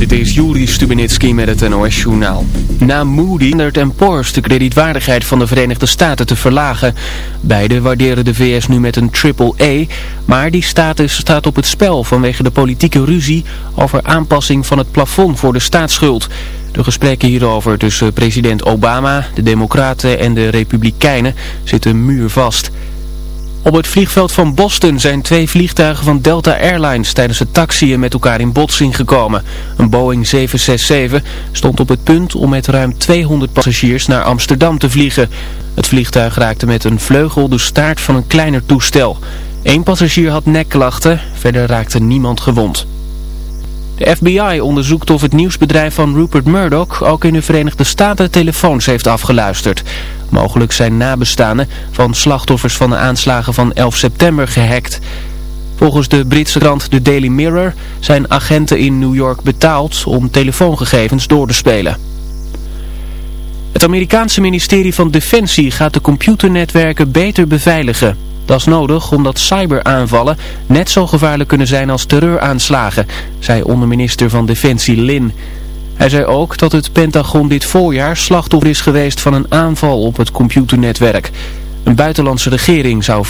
Dit is Juri Stubenitski met het NOS-journaal. Na Moody Standard Poor's de kredietwaardigheid van de Verenigde Staten te verlagen. Beide waarderen de VS nu met een triple-A, maar die status staat op het spel vanwege de politieke ruzie over aanpassing van het plafond voor de staatsschuld. De gesprekken hierover tussen president Obama, de Democraten en de Republikeinen zitten muurvast. Op het vliegveld van Boston zijn twee vliegtuigen van Delta Airlines tijdens het taxiën met elkaar in botsing gekomen. Een Boeing 767 stond op het punt om met ruim 200 passagiers naar Amsterdam te vliegen. Het vliegtuig raakte met een vleugel de staart van een kleiner toestel. Eén passagier had nekklachten, verder raakte niemand gewond. De FBI onderzoekt of het nieuwsbedrijf van Rupert Murdoch ook in de Verenigde Staten telefoons heeft afgeluisterd. Mogelijk zijn nabestaanden van slachtoffers van de aanslagen van 11 september gehackt. Volgens de Britse krant The Daily Mirror zijn agenten in New York betaald om telefoongegevens door te spelen. Het Amerikaanse ministerie van Defensie gaat de computernetwerken beter beveiligen. Dat is nodig omdat cyberaanvallen net zo gevaarlijk kunnen zijn als terreuraanslagen, zei onderminister van Defensie Lin. Hij zei ook dat het Pentagon dit voorjaar slachtoffer is geweest van een aanval op het computernetwerk. Een buitenlandse regering zou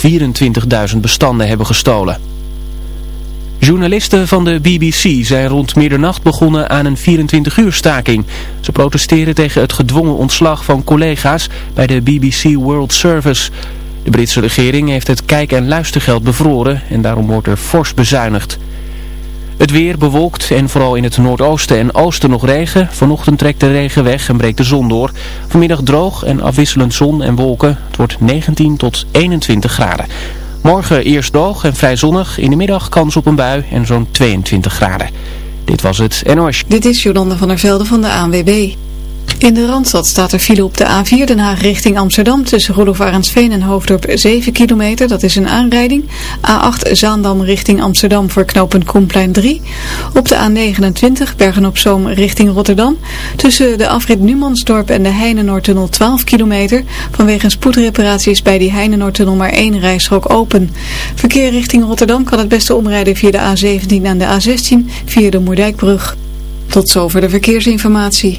24.000 bestanden hebben gestolen. Journalisten van de BBC zijn rond middernacht begonnen aan een 24-uur staking. Ze protesteren tegen het gedwongen ontslag van collega's bij de BBC World Service. De Britse regering heeft het kijk- en luistergeld bevroren en daarom wordt er fors bezuinigd. Het weer bewolkt en vooral in het noordoosten en oosten nog regen. Vanochtend trekt de regen weg en breekt de zon door. Vanmiddag droog en afwisselend zon en wolken. Het wordt 19 tot 21 graden. Morgen eerst droog en vrij zonnig. In de middag kans op een bui en zo'n 22 graden. Dit was het NOS. Dit is Jolanda van der Velde van de ANWB. In de Randstad staat er file op de A4 Den Haag richting Amsterdam tussen Roelof Arendsveen en Hoofddorp 7 kilometer. Dat is een aanrijding. A8 Zaandam richting Amsterdam voor knooppunt Koenplein 3. Op de A29 Bergen-op-Zoom richting Rotterdam. Tussen de afrit Numansdorp en de Heinenoordtunnel 12 kilometer. Vanwege een spoedreparatie bij die Heinenoordtunnel maar één rijstrook open. Verkeer richting Rotterdam kan het beste omrijden via de A17 en de A16 via de Moerdijkbrug. Tot zover de verkeersinformatie.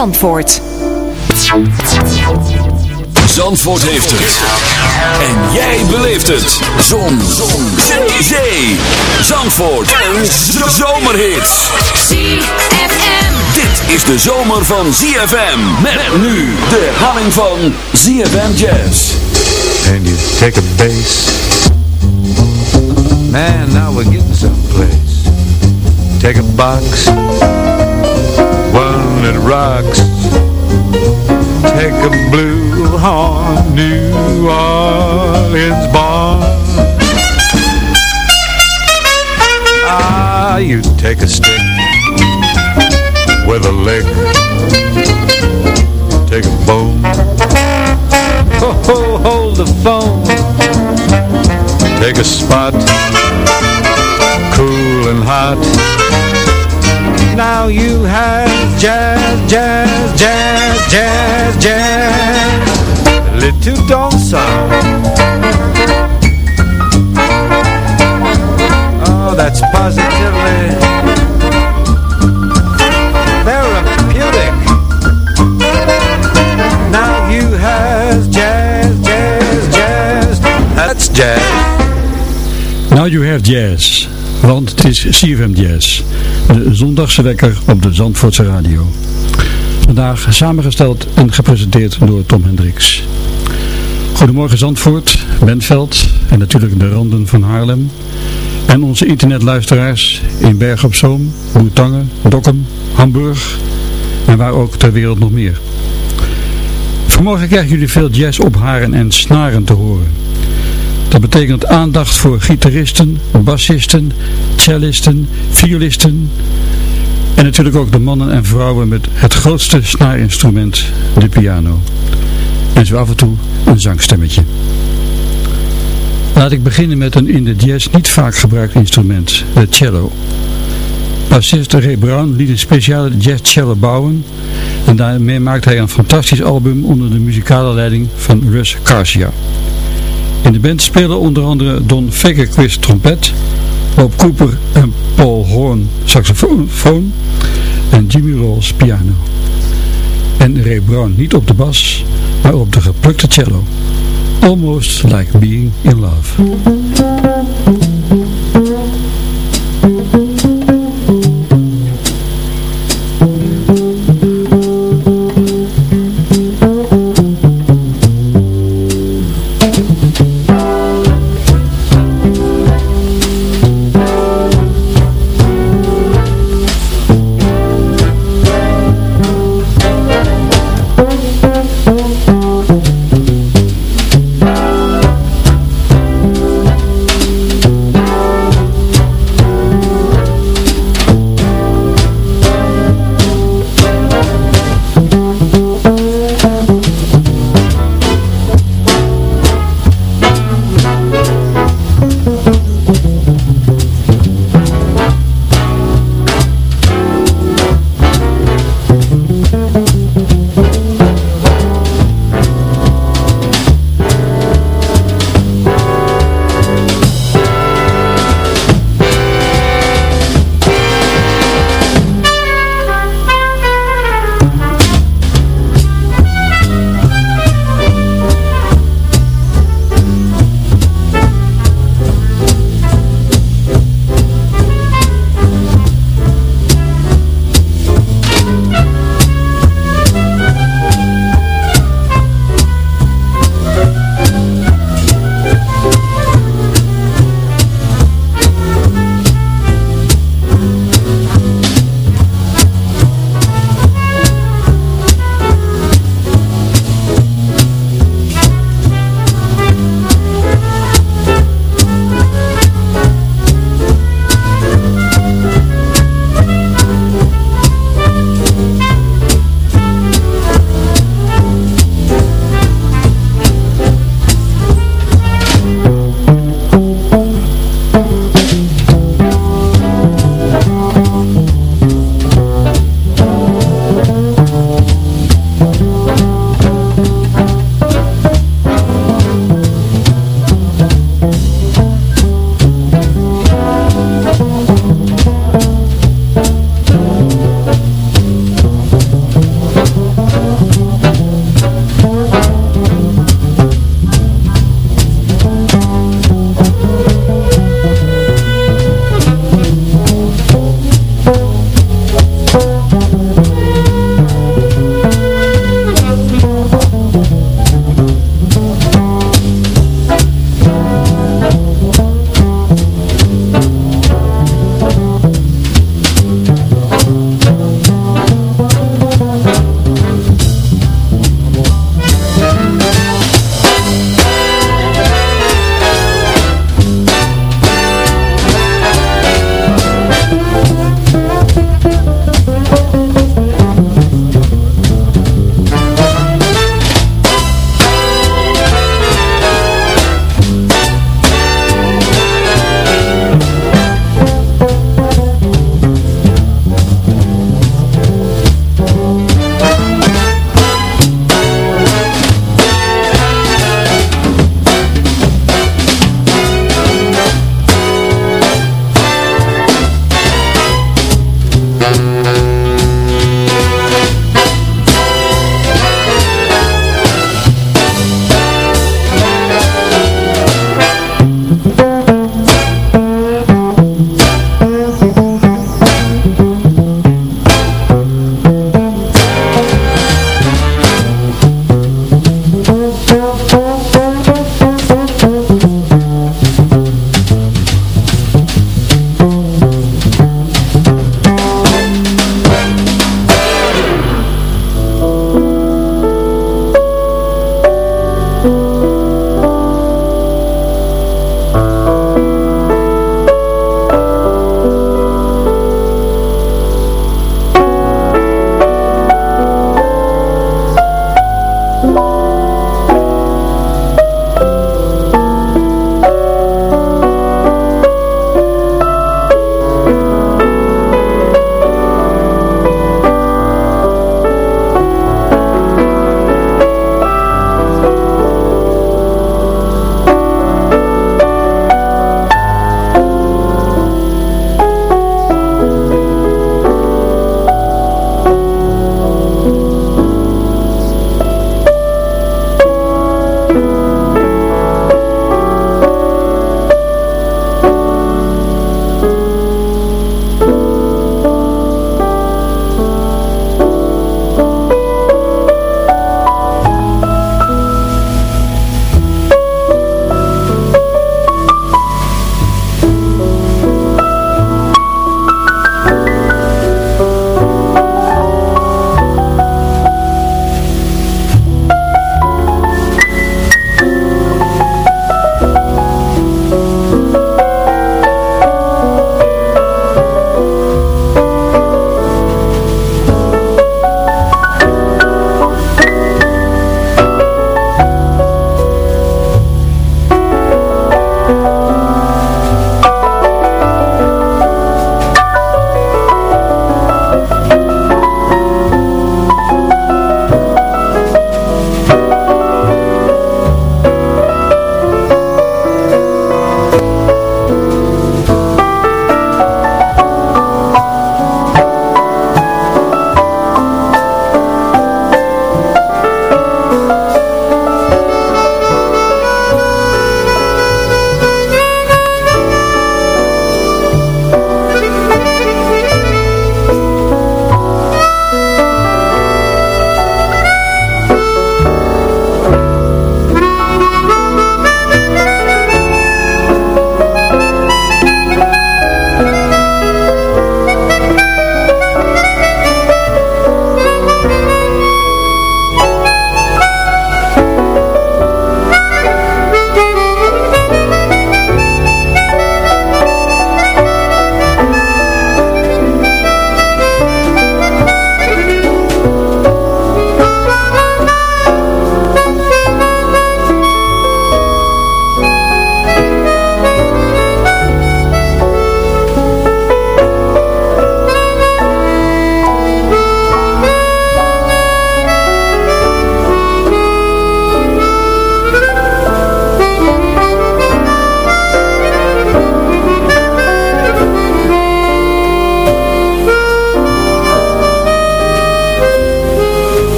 Zandvoort heeft het. En jij beleeft het. Zon. Zon. Zee. Zee. Zandvoort. Een zomerhit. ZFM. Dit is de zomer van ZFM. Met nu de herhaling van ZFM Jazz. and you take a bass. Man, now we're getting someplace. Take a box, one that rocks. Take a blue horn, New Orleans barn. Ah, take a stick with a lick. Take a bone. Ho, hold the phone. Take a spot. Cool and hot. Now you have jazz, jazz, jazz, jazz, jazz. A little sound. Oh, that's positively therapeutic. Now you have jazz, jazz, jazz. That's jazz. Now you have jazz, Want het is CFM Jazz. De zondagse wekker op de Zandvoortse radio. Vandaag samengesteld en gepresenteerd door Tom Hendricks. Goedemorgen Zandvoort, Bentveld en natuurlijk de randen van Haarlem. En onze internetluisteraars in Berg op Zoom, Boertangen, Dokkum, Hamburg en waar ook ter wereld nog meer. Vanmorgen krijgen jullie veel jazz op haren en snaren te horen. Dat betekent aandacht voor gitaristen, bassisten, cellisten, violisten en natuurlijk ook de mannen en vrouwen met het grootste snaarinstrument, de piano. En zo af en toe een zangstemmetje. Laat ik beginnen met een in de jazz niet vaak gebruikt instrument, de cello. Bassist Ray Brown liet een speciale jazz cello bouwen en daarmee maakte hij een fantastisch album onder de muzikale leiding van Russ Garcia. In de band spelen onder andere Don Fagerquist trompet, Bob Cooper en Paul Horn saxofoon en Jimmy Rolls piano. En Ray Brown niet op de bas, maar op de geplukte cello. Almost like being in love.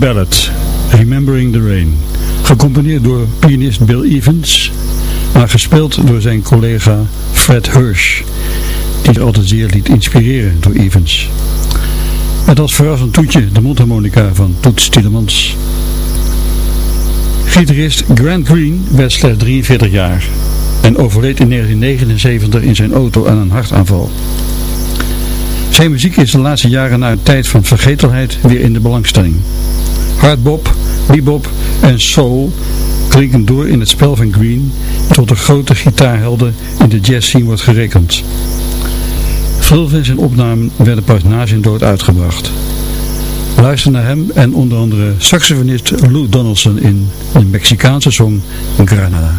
Ballad, Remembering the Rain. Gecomponeerd door pianist Bill Evans, maar gespeeld door zijn collega Fred Hirsch, die zich altijd zeer liet inspireren door Evans. Met als verrassend toetje de mondharmonica van Toets Tielemans. Gitarist Grant Green werd slechts 43 jaar en overleed in 1979 in zijn auto aan een hartaanval. Zijn muziek is de laatste jaren na een tijd van vergetelheid weer in de belangstelling. Hardbop, bebop en soul klinken door in het spel van Green tot de grote gitaarhelden in de jazz scene wordt gerekend. Veel van zijn opnamen werden pas na zijn dood uitgebracht. Luister naar hem en onder andere saxofonist Lou Donaldson in de Mexicaanse song Granada.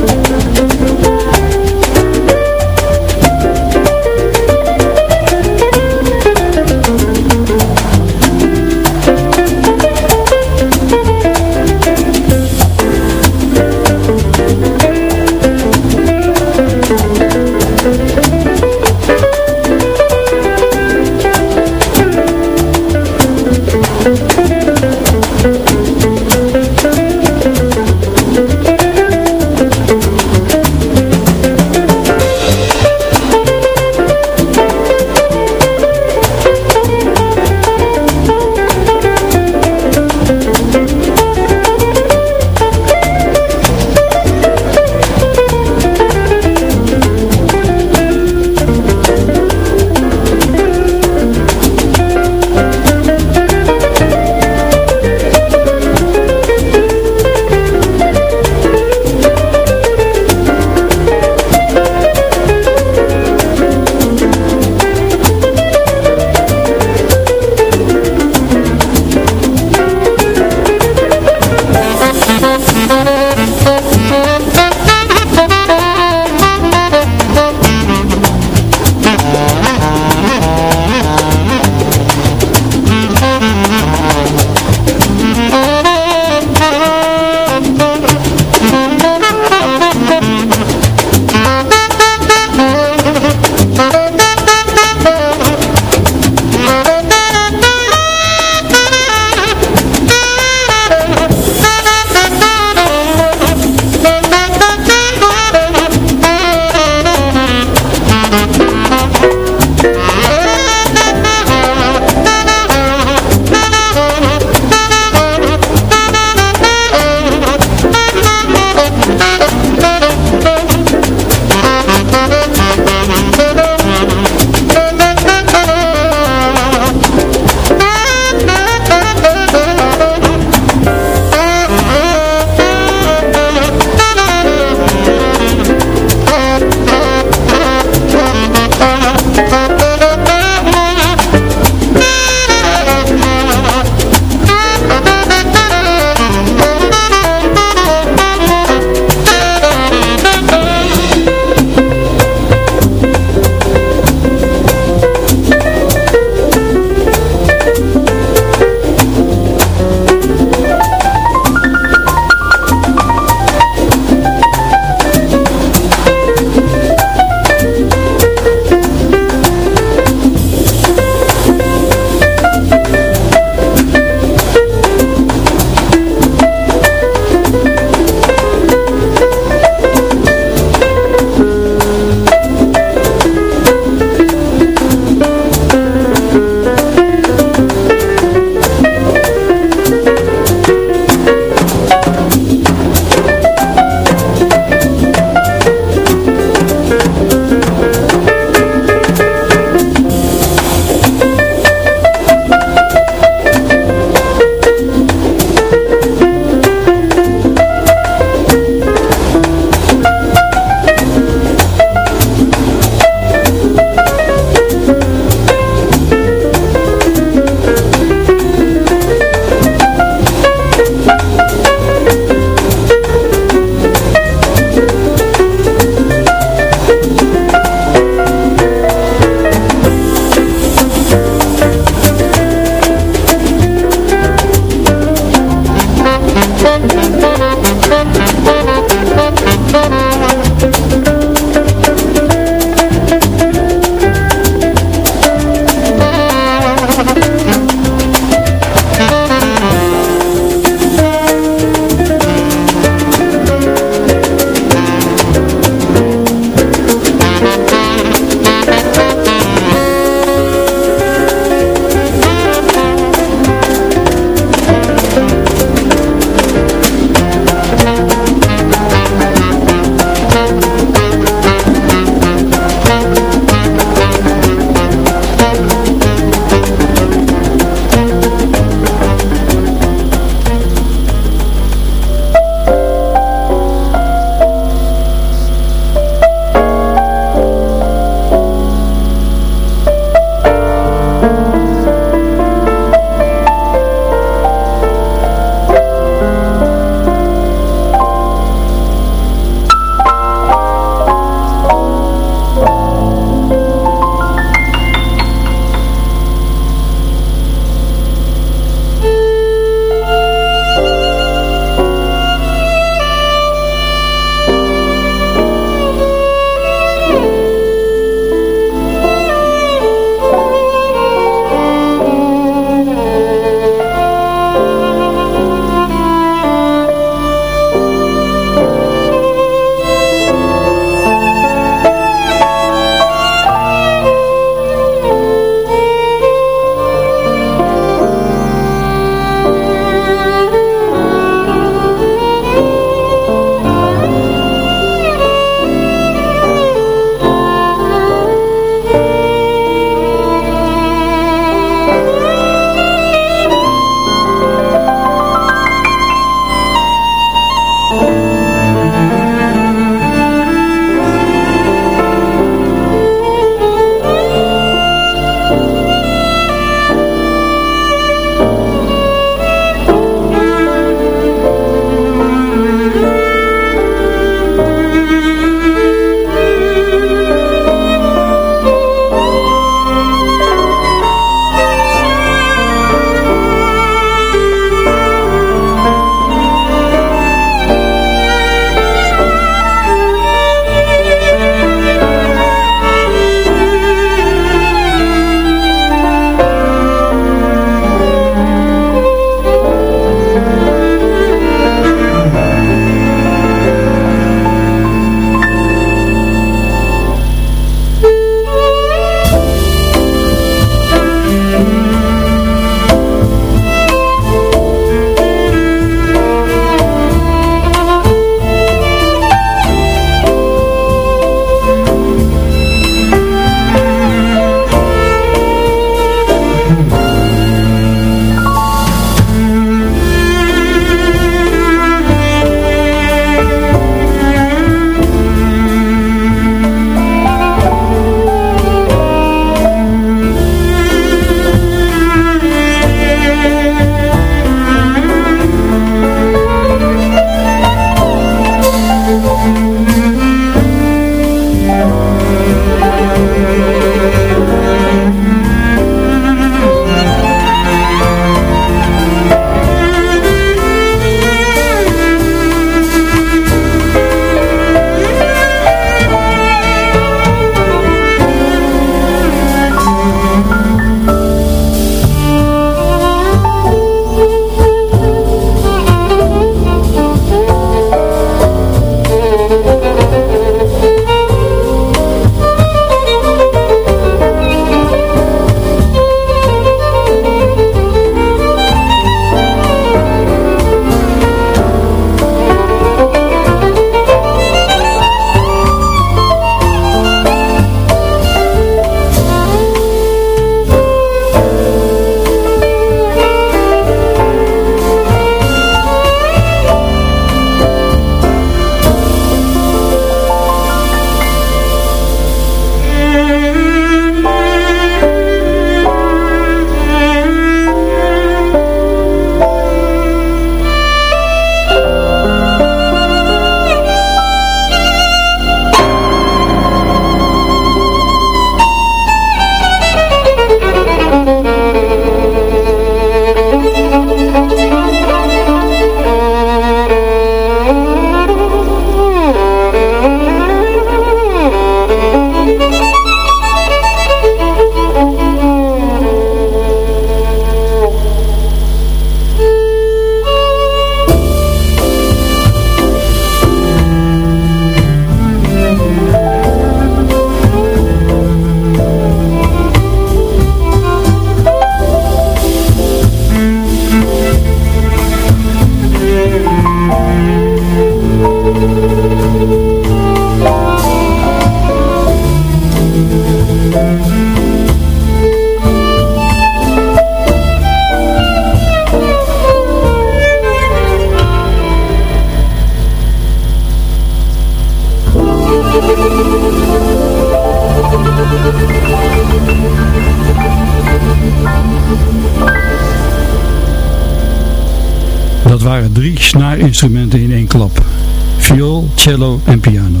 Cello en piano.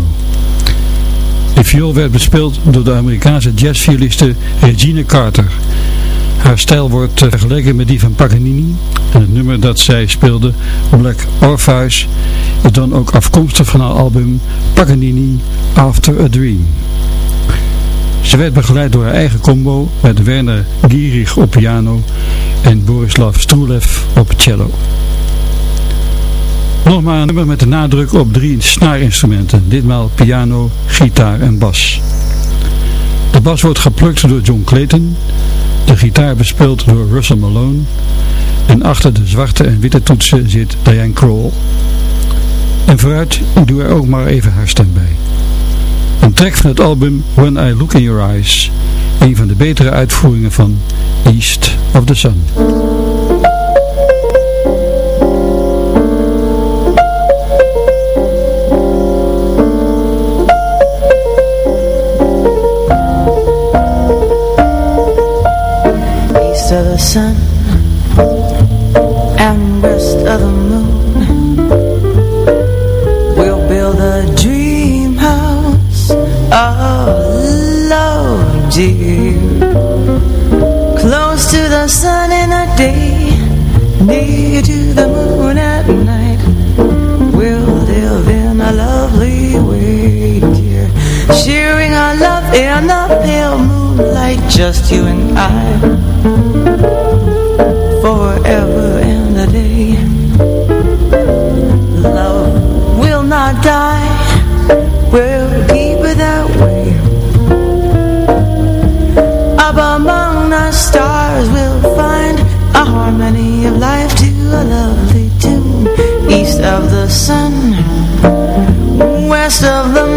De viool werd bespeeld door de Amerikaanse jazzvioliste Regina Carter. Haar stijl wordt eh, vergeleken met die van Paganini en het nummer dat zij speelde, Black Orpheus, is dan ook afkomstig van haar album Paganini After a Dream. Ze werd begeleid door haar eigen combo met Werner Gierig op piano en Borislav Strulev op cello. Nog maar een nummer met de nadruk op drie snaarinstrumenten, ditmaal piano, gitaar en bas. De bas wordt geplukt door John Clayton, de gitaar bespeeld door Russell Malone en achter de zwarte en witte toetsen zit Diane Kroll. En vooruit doe er ook maar even haar stem bij. Een track van het album When I Look in Your Eyes, een van de betere uitvoeringen van East of the Sun. East of the sun and west of the moon. We'll build a dream house of love, dear. Close to the sun in the day, near to the moon at night. We'll live in a lovely way, dear. Sharing our love in the pale just you and I forever and a day. Love will not die, we'll keep it that way. Up among the stars, we'll find a harmony of life to a lovely tune. East of the sun, west of the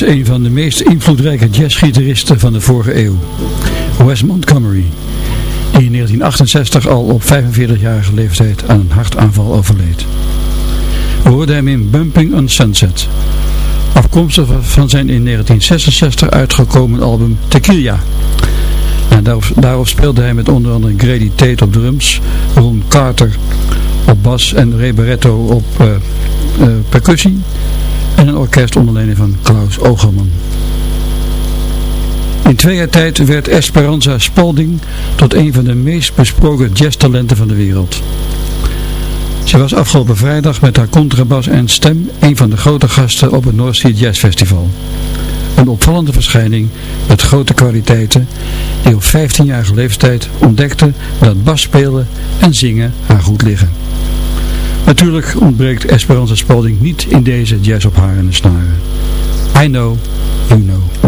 was een van de meest invloedrijke jazzgitaristen van de vorige eeuw. Wes Montgomery, die in 1968 al op 45-jarige leeftijd aan een hartaanval overleed. We hoorden hem in Bumping on Sunset, afkomstig van zijn in 1966 uitgekomen album Tequila. En daarop, daarop speelde hij met onder andere Grady Tate op drums, Ron Carter op bas en Ray op uh, uh, percussie en een orkest onder leiding van Klaus Ogerman. In twee jaar tijd werd Esperanza Spalding tot een van de meest besproken jazztalenten van de wereld. Ze was afgelopen vrijdag met haar contrabas en stem een van de grote gasten op het North Sea Jazz Festival. Een opvallende verschijning met grote kwaliteiten die op 15-jarige leeftijd ontdekte dat basspelen en zingen haar goed liggen. Natuurlijk ontbreekt Esperanza Spalding niet in deze jazz op haar en de snaren. I know, you know.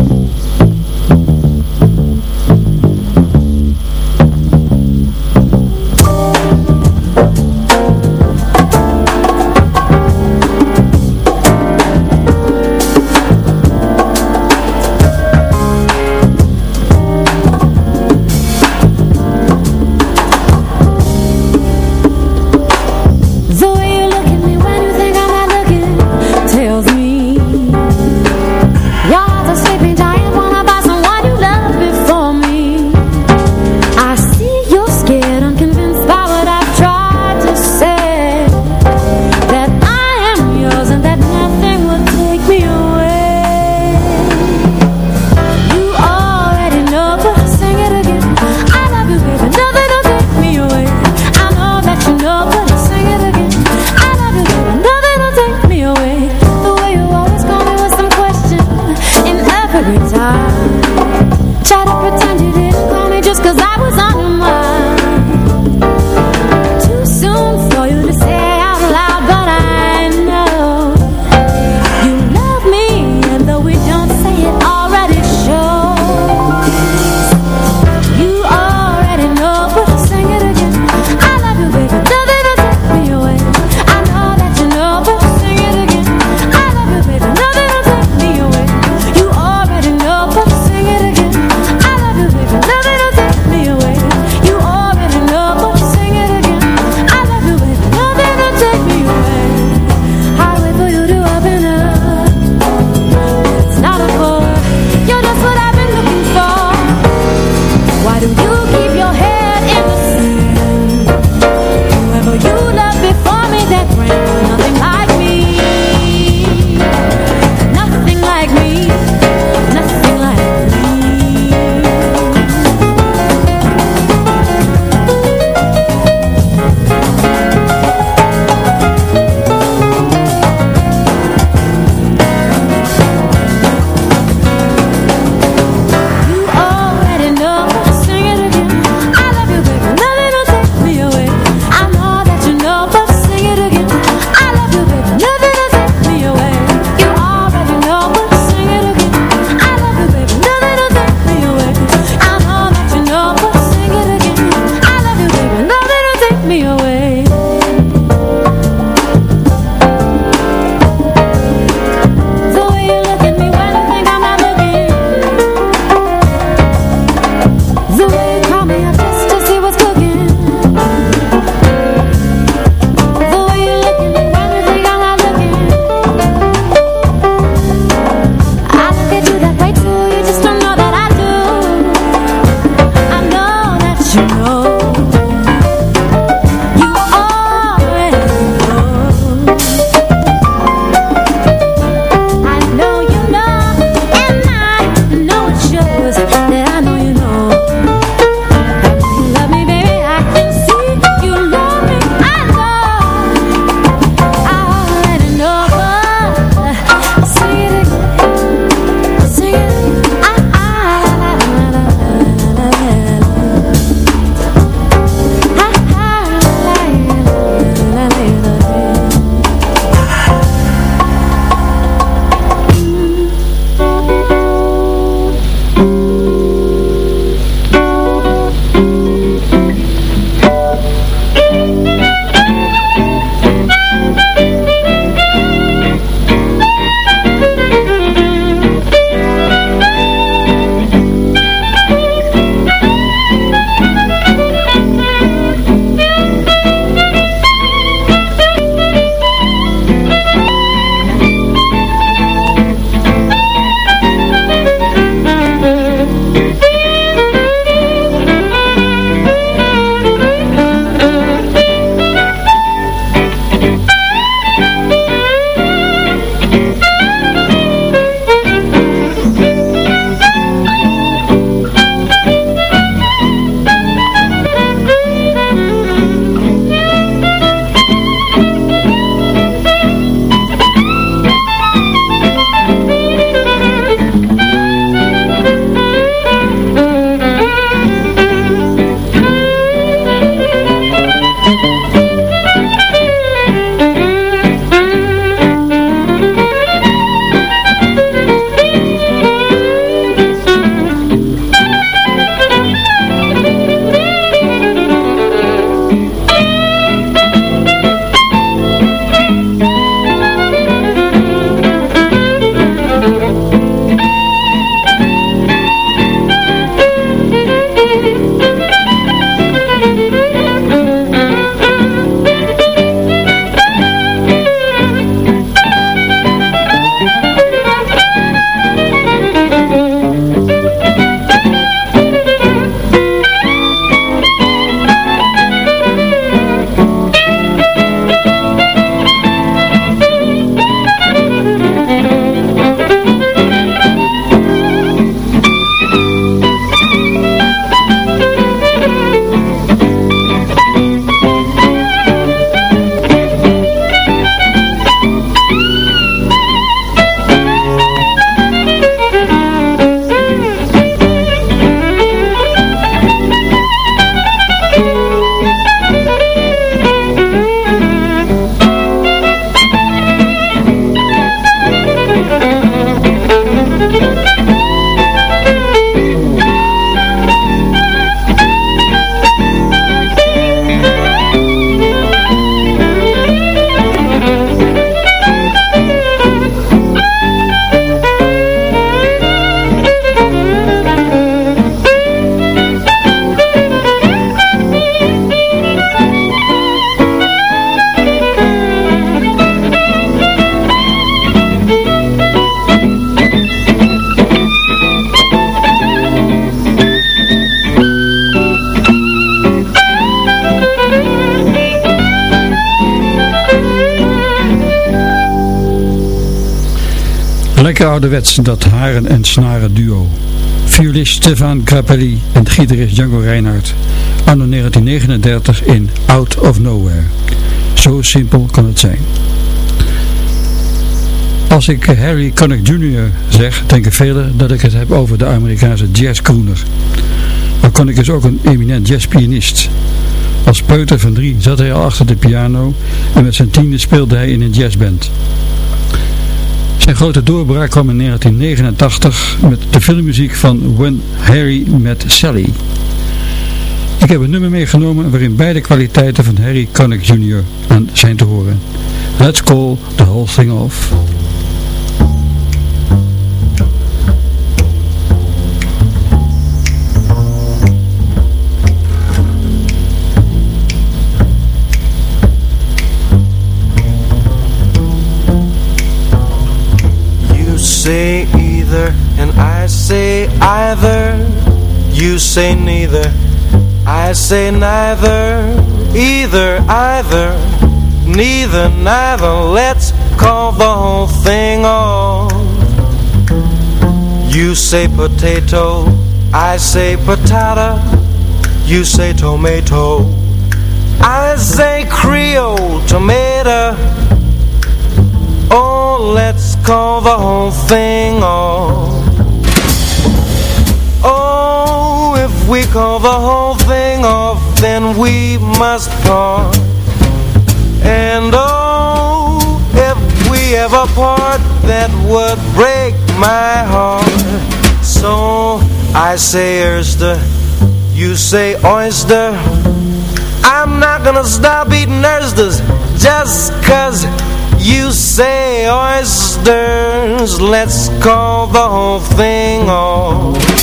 do Lekker ouderwets, dat haren en snaren duo. Violist Stefan Grappelli en gitarist Django Reinhardt. Anno 1939 in Out of Nowhere. Zo simpel kan het zijn. Als ik Harry Connick Jr. zeg, denken velen dat ik het heb over de Amerikaanse jazzcrooner. Maar Connick is ook een eminent jazzpianist. Als peuter van drie zat hij al achter de piano en met zijn tiende speelde hij in een jazzband. Zijn grote doorbraak kwam in 1989 met de filmmuziek van When Harry Met Sally. Ik heb een nummer meegenomen waarin beide kwaliteiten van Harry Connick Jr. aan zijn te horen. Let's call the whole thing off. Say either, and I say either. You say neither, I say neither. Either, either, neither, neither. Let's call the whole thing off. You say potato, I say patata. You say tomato, I say Creole tomato. Oh, let's call the whole thing off. Oh, if we call the whole thing off, then we must part. And oh, if we ever part, that would break my heart. So I say oyster, you say oyster. I'm not gonna stop eating oysters just cause you say oysters. Let's call the whole thing off.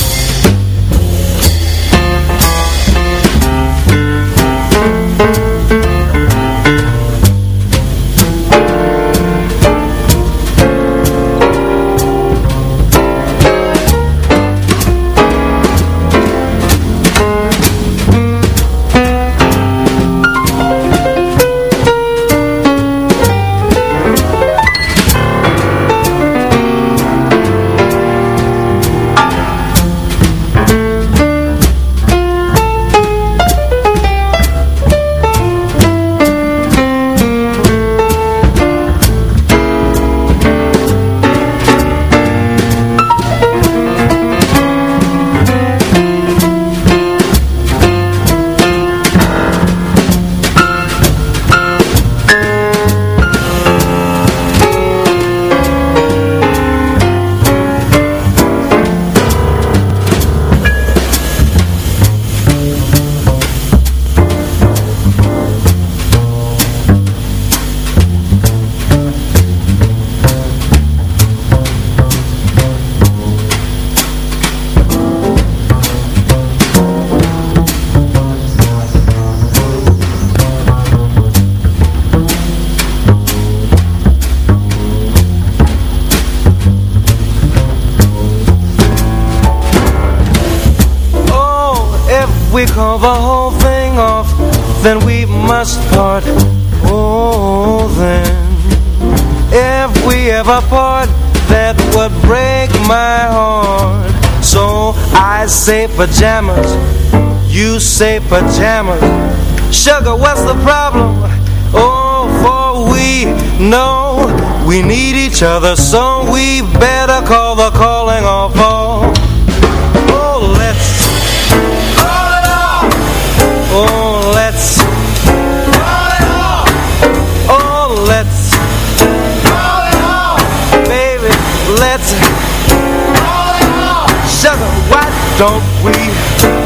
Pajamas, you say pajamas. Sugar, what's the problem? Oh, for we know we need each other, so we better call the calling off. Oh, oh let's call it off. Oh, let's call it off. Oh, let's call it off. Baby, let's call it off. Sugar, don't we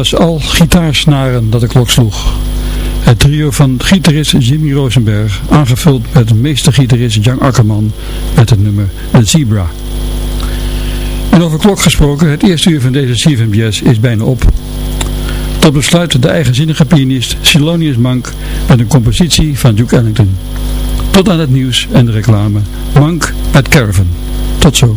was al gitaarsnaren dat de klok sloeg. Het trio van gitarist Jimmy Rosenberg, aangevuld met meestergitarist Jan Akkerman, met het nummer The Zebra. En over klok gesproken, het eerste uur van deze CFM is bijna op. Tot besluit de eigenzinnige pianist Silonius Monk met een compositie van Duke Ellington. Tot aan het nieuws en de reclame. Monk met Caravan. Tot zo.